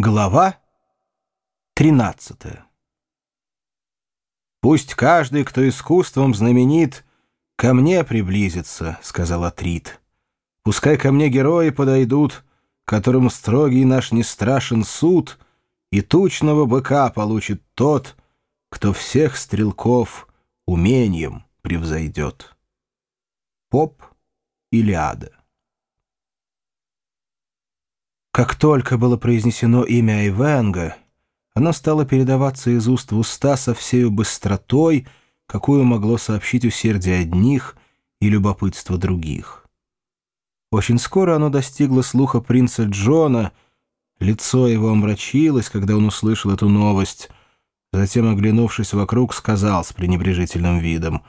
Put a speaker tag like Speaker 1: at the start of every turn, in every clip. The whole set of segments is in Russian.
Speaker 1: Глава 13 «Пусть каждый, кто искусством знаменит, ко мне приблизится», — сказал Атрит. «Пускай ко мне герои подойдут, которым строгий наш не страшен суд, и тучного быка получит тот, кто всех стрелков умением превзойдет». Поп Илиада Как только было произнесено имя Айвенга, оно стало передаваться из уст в уста со всею быстротой, какую могло сообщить усердие одних и любопытство других. Очень скоро оно достигло слуха принца Джона, лицо его омрачилось, когда он услышал эту новость. Затем, оглянувшись вокруг, сказал с пренебрежительным видом,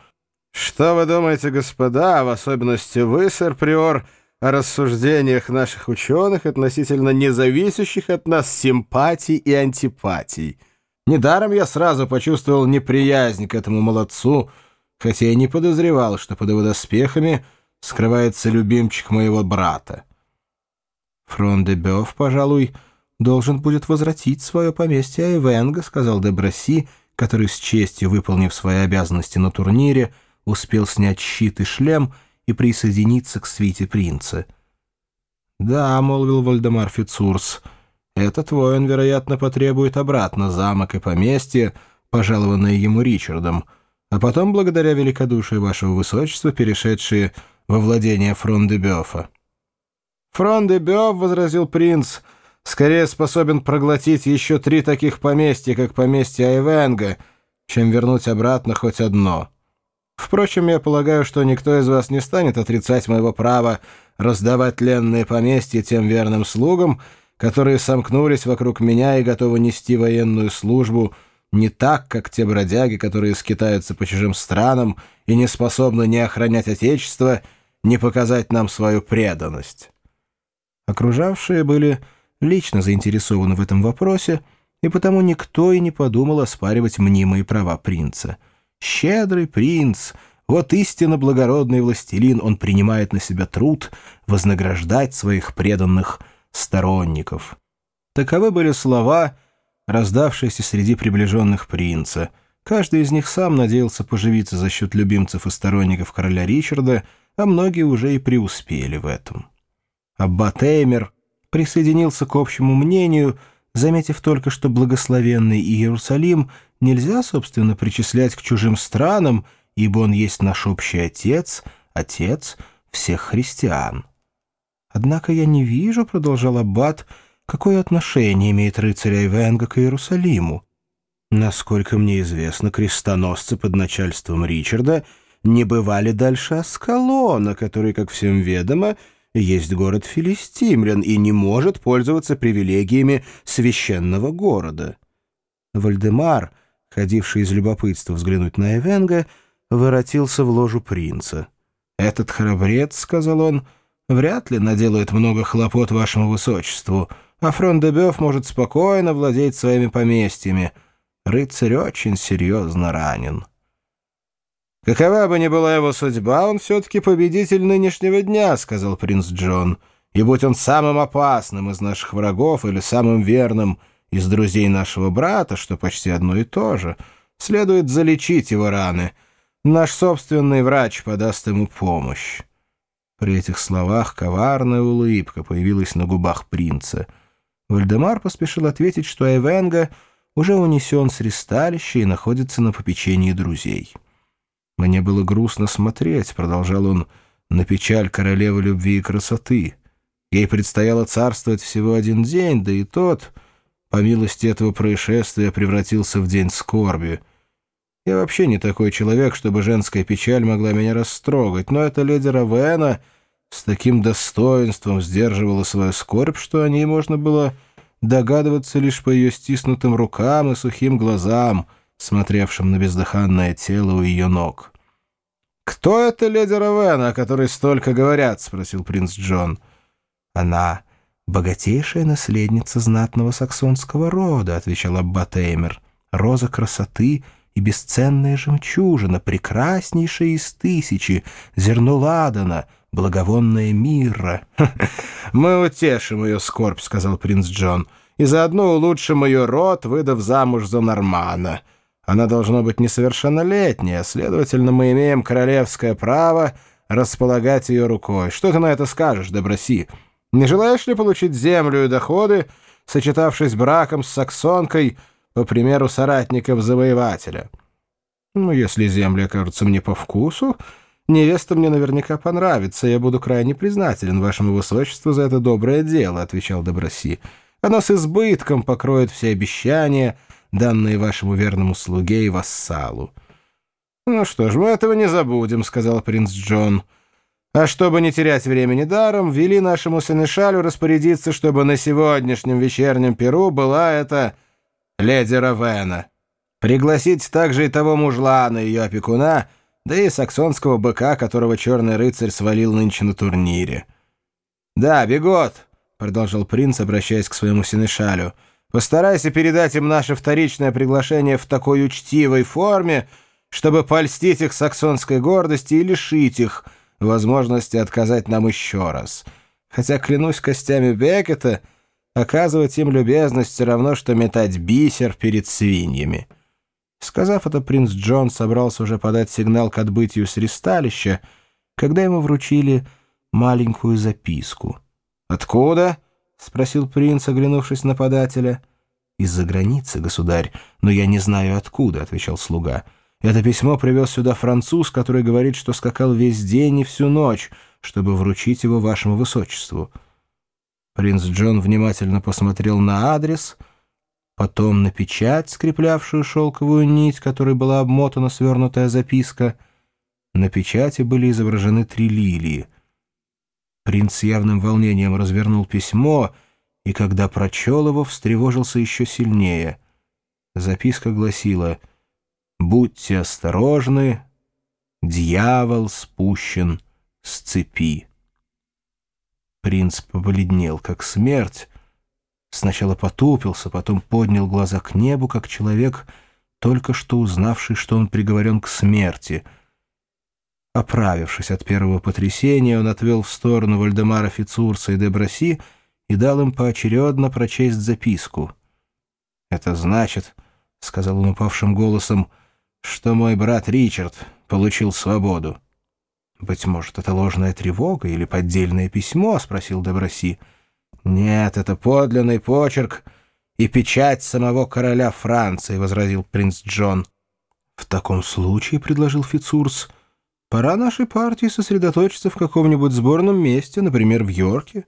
Speaker 1: «Что вы думаете, господа, в особенности вы, сэр Приор, — о рассуждениях наших ученых относительно независящих от нас симпатий и антипатий. Недаром я сразу почувствовал неприязнь к этому молодцу, хотя и не подозревал, что под его доспехами скрывается любимчик моего брата. Фрон де Бёв, пожалуй, должен будет возвратить свое поместье Айвенго, сказал де Браси, который с честью, выполнив свои обязанности на турнире, успел снять щит и шлем — и присоединиться к свите принца. «Да», — молвил Вальдемар Фицурс, — «этот воин, вероятно, потребует обратно замок и поместье, пожалованные ему Ричардом, а потом, благодаря великодушию вашего высочества, перешедшие во владение Фрон-де-Бёфа». «Фрон-де-Бёф», — возразил принц, — «скорее способен проглотить еще три таких поместья, как поместье Айвенго, чем вернуть обратно хоть одно». Впрочем, я полагаю, что никто из вас не станет отрицать моего права раздавать тленные поместья тем верным слугам, которые сомкнулись вокруг меня и готовы нести военную службу не так, как те бродяги, которые скитаются по чужим странам и не способны ни охранять Отечество, ни показать нам свою преданность. Окружавшие были лично заинтересованы в этом вопросе, и потому никто и не подумал оспаривать мнимые права принца — Щедрый принц, вот истинно благородный властелин, он принимает на себя труд вознаграждать своих преданных сторонников. Таковы были слова, раздавшиеся среди приближенных принца. Каждый из них сам надеялся поживиться за счет любимцев и сторонников короля Ричарда, а многие уже и преуспели в этом. Аббат Эймер присоединился к общему мнению, заметив только, что благословенный Иерусалим — нельзя, собственно, причислять к чужим странам, ибо он есть наш общий отец, отец всех христиан. Однако я не вижу, — продолжал Аббат, — какое отношение имеет рыцарь Айвенга к Иерусалиму. Насколько мне известно, крестоносцы под начальством Ричарда не бывали дальше Аскалона, который, как всем ведомо, есть город филистимлян и не может пользоваться привилегиями священного города. Вальдемар — ходивший из любопытства взглянуть на Эвенга, воротился в ложу принца. «Этот храбрец, — сказал он, — вряд ли наделает много хлопот вашему высочеству, а фрон может спокойно владеть своими поместьями. Рыцарь очень серьезно ранен». «Какова бы ни была его судьба, он все-таки победитель нынешнего дня», — сказал принц Джон. «И будь он самым опасным из наших врагов или самым верным — из друзей нашего брата, что почти одно и то же, следует залечить его раны. Наш собственный врач подаст ему помощь». При этих словах коварная улыбка появилась на губах принца. Вальдемар поспешил ответить, что Эвенга уже унесен с ресталища и находится на попечении друзей. «Мне было грустно смотреть», — продолжал он, — «на печаль королевы любви и красоты. Ей предстояло царствовать всего один день, да и тот...» по милости этого происшествия, превратился в день скорби. Я вообще не такой человек, чтобы женская печаль могла меня растрогать, но эта леди Равена с таким достоинством сдерживала свою скорбь, что о ней можно было догадываться лишь по ее стиснутым рукам и сухим глазам, смотревшим на бездыханное тело у ее ног. «Кто эта леди Равена, о которой столько говорят?» — спросил принц Джон. «Она «Богатейшая наследница знатного саксонского рода», — отвечал Аббат Эймер. «Роза красоты и бесценная жемчужина, прекраснейшая из тысячи, зерно ладана, благовонная мирра». «Мы утешим ее скорбь», — сказал принц Джон, и заодно улучшим ее род, выдав замуж за Нормана. Она должна быть несовершеннолетняя, следовательно, мы имеем королевское право располагать ее рукой. Что ты на это скажешь, Доброси? Не желаешь ли получить землю и доходы, сочетавшись браком с саксонкой, по примеру соратников-завоевателя? Ну, если земли окажутся мне по вкусу, невеста мне наверняка понравится, я буду крайне признателен вашему высочеству за это доброе дело, — отвечал Доброси. Оно с избытком покроет все обещания, данные вашему верному слуге и вассалу. «Ну что ж, мы этого не забудем», — сказал принц Джон. «А чтобы не терять времени даром, вели нашему сенешалю распорядиться, чтобы на сегодняшнем вечернем перу была эта леди Равена. Пригласить также и того мужлана, ее опекуна, да и саксонского быка, которого черный рыцарь свалил нынче на турнире». «Да, бегот», — продолжил принц, обращаясь к своему сенешалю, — «постарайся передать им наше вторичное приглашение в такой учтивой форме, — чтобы польстить их саксонской гордости и лишить их возможности отказать нам еще раз. Хотя, клянусь костями Беккета, оказывать им любезность все равно, что метать бисер перед свиньями. Сказав это, принц Джон собрался уже подать сигнал к отбытию с ристалища, когда ему вручили маленькую записку. «Откуда?» — спросил принц, оглянувшись на подателя. «Из-за границы, государь, но я не знаю откуда», — отвечал слуга. Это письмо привез сюда француз, который говорит, что скакал весь день и всю ночь, чтобы вручить его вашему высочеству». Принц Джон внимательно посмотрел на адрес, потом на печать, скреплявшую шелковую нить, которой была обмотана свернутая записка. На печати были изображены три лилии. Принц с явным волнением развернул письмо, и, когда прочел его, встревожился еще сильнее. Записка гласила — Будьте осторожны, дьявол спущен с цепи. Принц побледнел, как смерть. Сначала потупился, потом поднял глаза к небу, как человек, только что узнавший, что он приговорен к смерти. Оправившись от первого потрясения, он отвел в сторону Вальдемара Фицурса и Деброси и дал им поочередно прочесть записку. «Это значит, — сказал он упавшим голосом, — что мой брат Ричард получил свободу. «Быть может, это ложная тревога или поддельное письмо?» — спросил Деброси. «Нет, это подлинный почерк и печать самого короля Франции», — возразил принц Джон. «В таком случае», — предложил Фицурс, — «пора нашей партии сосредоточиться в каком-нибудь сборном месте, например, в Йорке.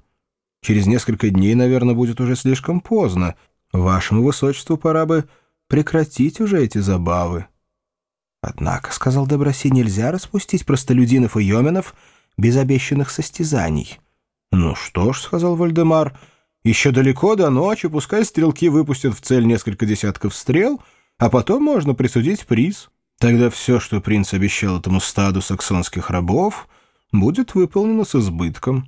Speaker 1: Через несколько дней, наверное, будет уже слишком поздно. Вашему высочеству пора бы прекратить уже эти забавы». «Однако», — сказал Деброси, — «нельзя распустить простолюдинов и йоменов без обещанных состязаний». «Ну что ж», — сказал Вальдемар, — «еще далеко до ночи, пускай стрелки выпустят в цель несколько десятков стрел, а потом можно присудить приз. Тогда все, что принц обещал этому стаду саксонских рабов, будет выполнено с избытком».